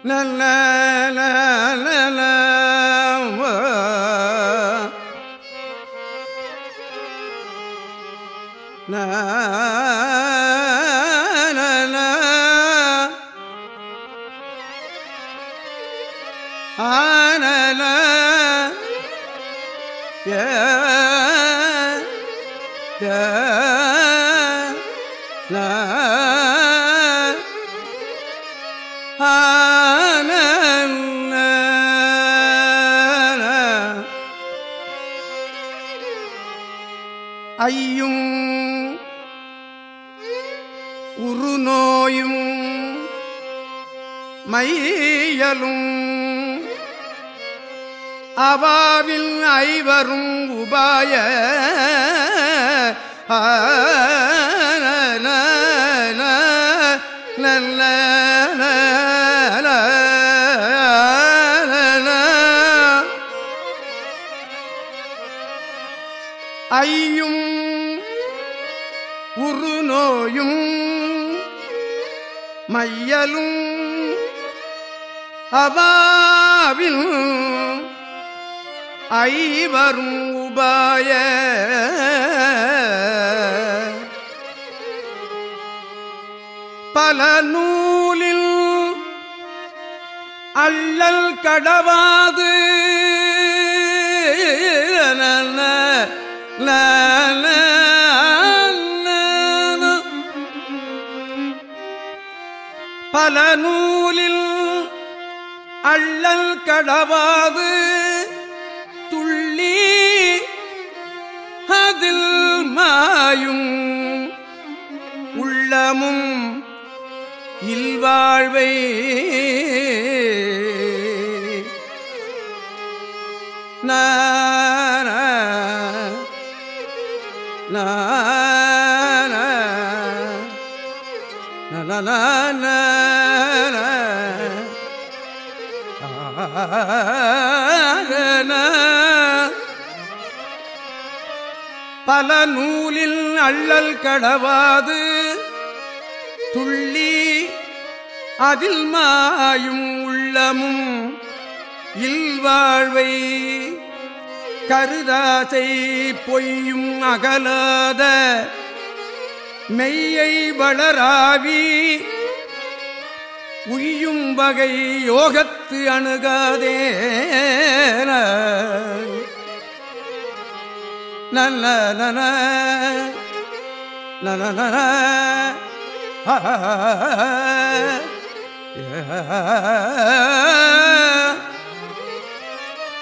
நல்ல ஆனல ஏ தாயும் உருநோயும் மையலும் அவாவில் ஐவரும் உபாய நல்ல ஐயும் உருநோயும் மையலும் அவாவில் ஐவரும் உபாய. பல நூலில் அள்ளல் கடவாது. நூலில் அள்ளல் கடவாது. துள்ளி அதில் மாயும் உள்ளமும் இல்வாழ்வை. நான நான பல நூலில் அள்ளல் கடவாது. துள்ளி அதில் மாயும் உள்ளமும் இல்வாழ்வை கருதாசை பொய்யும் அகலாத மெய்யை வளராவி உய்யும் வகை யோகத்து அணுகாதே நல்ல நன நன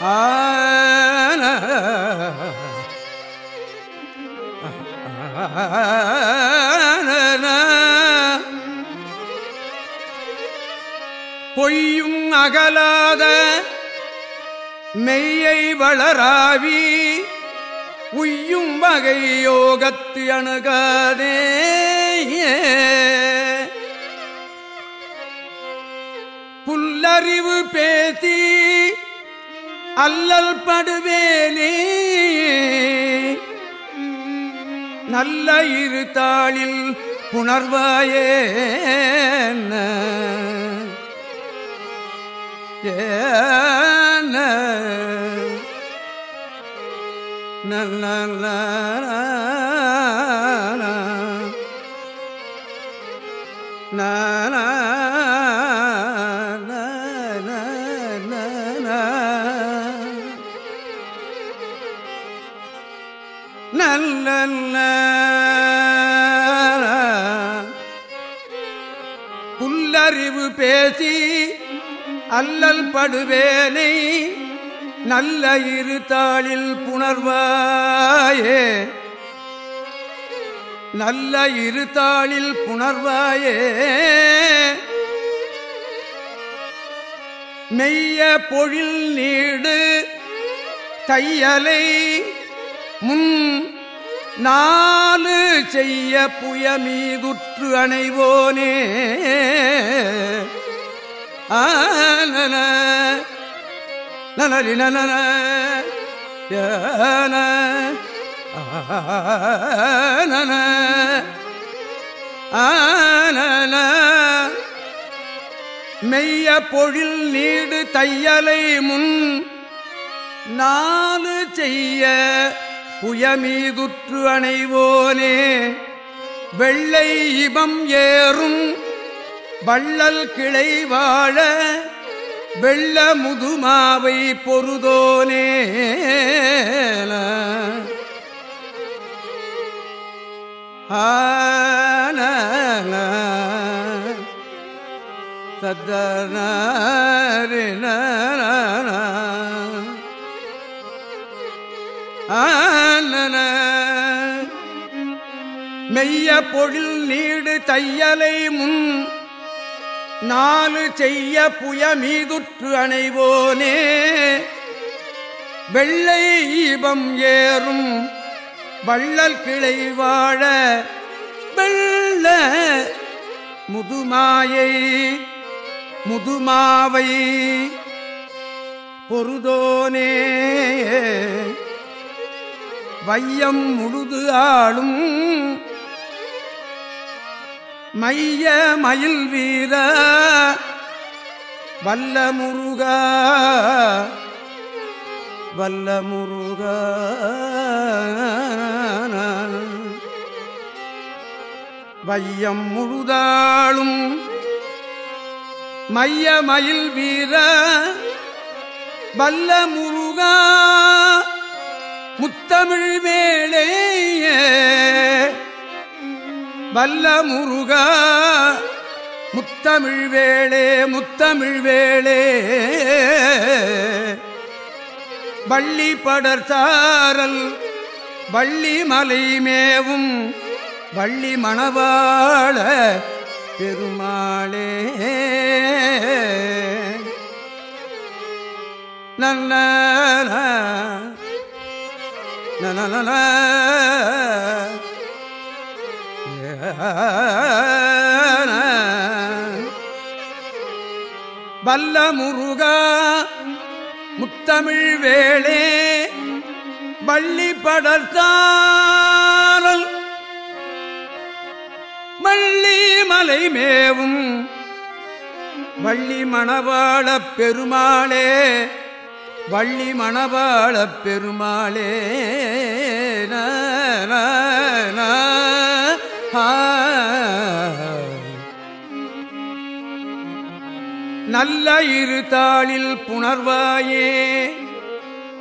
ஆ பொய்யும் அகலாத மெய்யை வளராவி உய்யும் வகை யோகத்து அணுகாதே. புல்லறிவு பேசி அல்லல் படுவேலே. நல்ல இரு தாளில் புணர்வாயே ஏன நல்ல புல்லறிவு பேசி அல்லல் படுவேனை நல்ல இரு தாளில் புணர்வாயே. நல்ல இரு தாளில் புணர்வாயே. மெய்ய பொழில் நீடு தையலை முன் நாலு செய்ய புயமீதுற்று அணைவோனே. ஆன நன ஆன மெய்ய பொழில் நீடு தையலை முன் நாலு செய்ய புயமீதுற்று அணைவோனே. வெள்ளை இபம் ஏறும் வள்ளல் கிளை வாழ வெள்ள முதுமாவை பொருதோனே ஆன சத்தன மெய்ய பொழில் நீடு தையலை முன் நாலு செய்ய புய மீதுற்று அணைவோனே. வெள்ளை ஈபம் ஏறும் வள்ளல் கிளை வாழ வெள்ள முதுமாயை முதுமாவை பொருதோனே வையம் முழுது ஆளும் மைய மயில் வீர வல்ல முருக வல்ல முருக. வையம் முழுதாளும் மைய மயில் வீர வல்ல முருகா. முத்தமிழ் மேலேயே வல்ல முருகா முத்தமிழ் வேளே முத்தமிழ் வேளே. வள்ளி படர்சாரல் வள்ளி மலை மேவும் வள்ளி மணவாள பெருமாளே. நல்ல நன வல்ல முருகா முத்தமிழ் வேளே வள்ளி படர்த்தாரல். வள்ளி மலை மேவும் வள்ளி மணவாள பெருமாளே வள்ளி மணவாள பெருமாளே ந, நல்ல இரு தாளில் புணர்வாயே.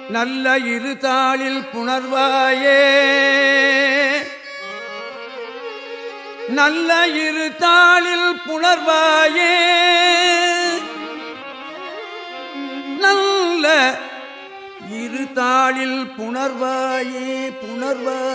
நல்ல இரு தாளில் புணர்வாயே. நல்ல இரு தாளில் புணர்வாயே. நல்ல இரு தாளில் புணர்வாயே புணர்வாயே